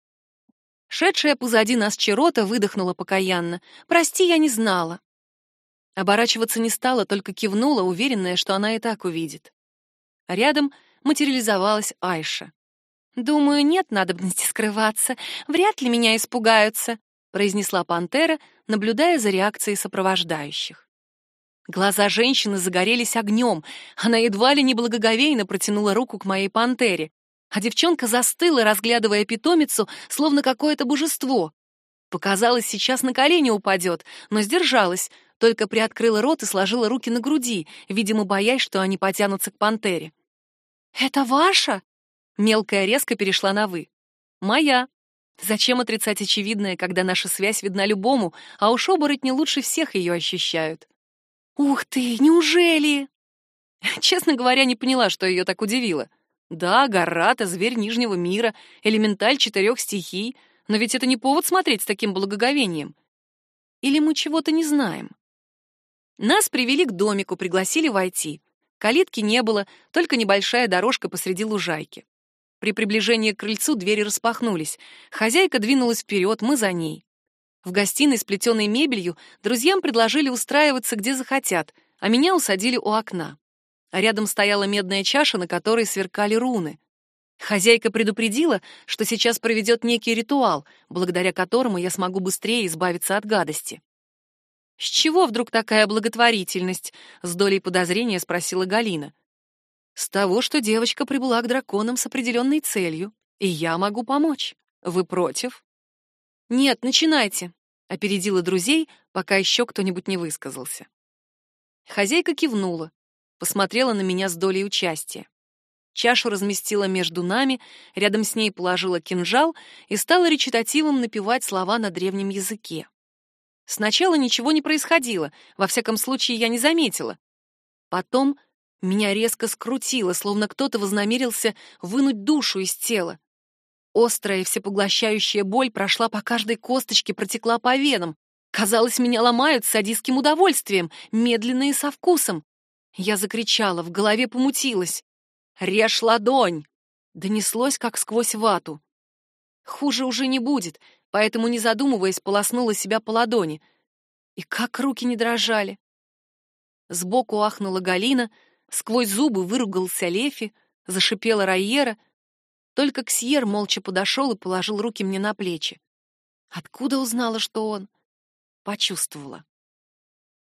Шедшая позади нас Чирота выдохнула покаянно. «Прости, я не знала». Оборачиваться не стала, только кивнула, уверенная, что она и так увидит. Рядом материализовалась Айша. «Думаю, нет надобности скрываться. Вряд ли меня испугаются», — произнесла пантера, наблюдая за реакцией сопровождающих. Глаза женщины загорелись огнем. Она едва ли не благоговейно протянула руку к моей пантере, а девчонка застыла, разглядывая питомицу, словно какое-то божество. Показалось, сейчас на колени упадет, но сдержалась, только приоткрыла рот и сложила руки на груди, видимо, боясь, что они потянутся к пантере. «Это ваша?» Мелкая резко перешла на «вы». «Моя». Зачем отрицать очевидное, когда наша связь видна любому, а уж оборотни лучше всех ее ощущают? «Ух ты, неужели?» Честно говоря, не поняла, что ее так удивило. Да, Гарата, зверь Нижнего мира, элементаль четырех стихий, но ведь это не повод смотреть с таким благоговением. Или мы чего-то не знаем? Нас привели к домику, пригласили войти. Калитки не было, только небольшая дорожка посреди лужайки. При приближении к крыльцу двери распахнулись. Хозяйка двинулась вперед, мы за ней. В гостиной с плетеной мебелью друзьям предложили устраиваться где захотят, а меня усадили у окна. А рядом стояла медная чаша, на которой сверкали руны. Хозяйка предупредила, что сейчас проведет некий ритуал, благодаря которому я смогу быстрее избавиться от гадости. «С чего вдруг такая благотворительность?» — с долей подозрения спросила Галина. С того, что девочка прибыла к драконам с определенной целью, и я могу помочь. Вы против? Нет, начинайте, опередила друзей, пока еще кто-нибудь не высказался. Хозяйка кивнула, посмотрела на меня с долей участия. Чашу разместила между нами, рядом с ней положила кинжал и стала речитативом напевать слова на древнем языке. Сначала ничего не происходило, во всяком случае я не заметила. Потом меня резко скрутило, словно кто-то вознамерился вынуть душу из тела. Острая и всепоглощающая боль прошла по каждой косточке, протекла по венам. Казалось, меня ломают с садистским удовольствием, медленно и со вкусом. Я закричала, в голове помутилась. «Режь ладонь!» Донеслось, как сквозь вату. Хуже уже не будет, поэтому, не задумываясь, полоснула себя по ладони. И как руки не дрожали. Сбоку ахнула Галина, Сквозь зубы выругался Лефи, зашипела Райера. Только Ксьер молча подошел и положил руки мне на плечи. Откуда узнала, что он? Почувствовала.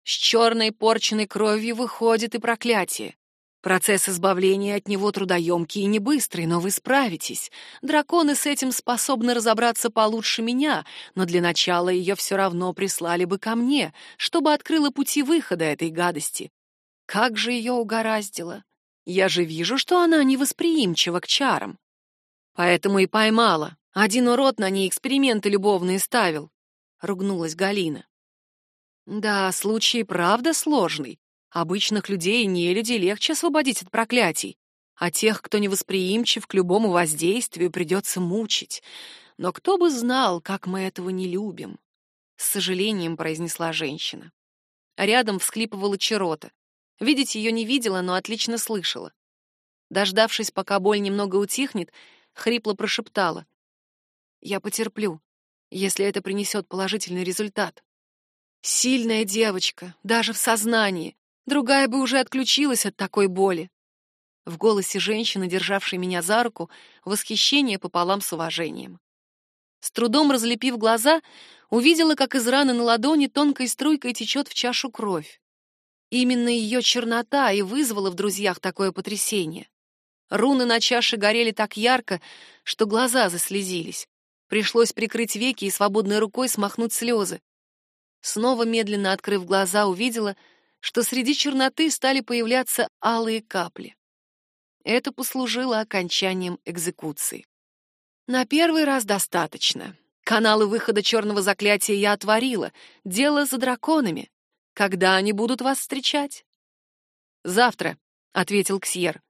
С черной порченной кровью выходит и проклятие. Процесс избавления от него трудоемкий и не быстрый, но вы справитесь. Драконы с этим способны разобраться получше меня, но для начала ее все равно прислали бы ко мне, чтобы открыла пути выхода этой гадости. Как же ее угораздило! Я же вижу, что она невосприимчива к чарам. Поэтому и поймала, Один урод на ней эксперименты любовные ставил, ругнулась Галина. Да, случай правда сложный. Обычных людей и нелюдей легче освободить от проклятий, а тех, кто невосприимчив к любому воздействию, придется мучить. Но кто бы знал, как мы этого не любим, с сожалением произнесла женщина. Рядом всхлипывала Чирота. Видеть ее не видела, но отлично слышала. Дождавшись, пока боль немного утихнет, хрипло прошептала: "Я потерплю, если это принесет положительный результат". Сильная девочка, даже в сознании. Другая бы уже отключилась от такой боли. В голосе женщины, державшей меня за руку, восхищение пополам с уважением. С трудом разлепив глаза, увидела, как из раны на ладони тонкой струйкой течет в чашу кровь. Именно ее чернота и вызвала в друзьях такое потрясение. Руны на чаше горели так ярко, что глаза заслезились. Пришлось прикрыть веки и свободной рукой смахнуть слезы. Снова медленно открыв глаза, увидела, что среди черноты стали появляться алые капли. Это послужило окончанием экзекуции. На первый раз достаточно. Каналы выхода черного заклятия я отворила. Дело за драконами. Когда они будут вас встречать? Завтра, ответил Ксьер.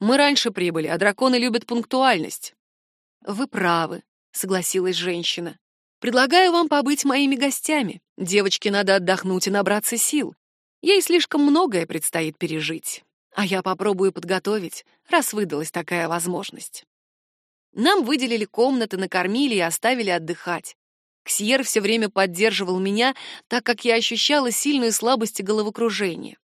Мы раньше прибыли, а драконы любят пунктуальность. Вы правы, согласилась женщина. Предлагаю вам побыть моими гостями. Девочке надо отдохнуть и набраться сил. Ей слишком многое предстоит пережить. А я попробую подготовить, раз выдалась такая возможность. Нам выделили комнаты, накормили и оставили отдыхать. Ксьер все время поддерживал меня, так как я ощущала сильную слабость и головокружение.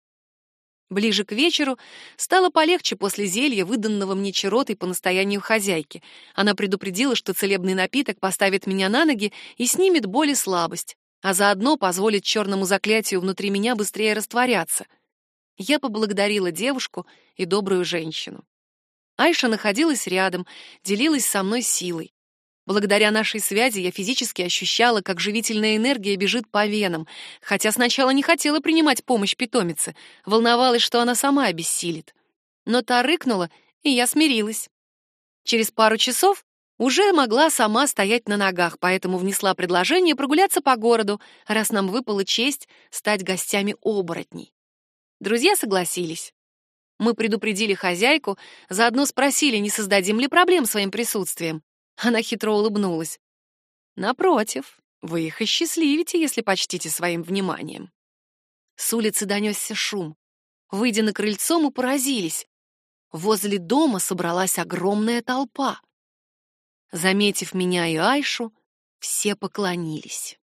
Ближе к вечеру стало полегче после зелья, выданного мне чаротой по настоянию хозяйки. Она предупредила, что целебный напиток поставит меня на ноги и снимет боль и слабость, а заодно позволит черному заклятию внутри меня быстрее растворяться. Я поблагодарила девушку и добрую женщину. Айша находилась рядом, делилась со мной силой. Благодаря нашей связи я физически ощущала, как живительная энергия бежит по венам, хотя сначала не хотела принимать помощь питомицы, волновалась, что она сама обессилит. Но та рыкнула, и я смирилась. Через пару часов уже могла сама стоять на ногах, поэтому внесла предложение прогуляться по городу, раз нам выпала честь стать гостями оборотней. Друзья согласились. Мы предупредили хозяйку, заодно спросили, не создадим ли проблем своим присутствием. Она хитро улыбнулась. Напротив, вы их осчастливите, если почтите своим вниманием. С улицы донесся шум. Выйдя на крыльцо, мы поразились. Возле дома собралась огромная толпа. Заметив меня и Айшу, все поклонились.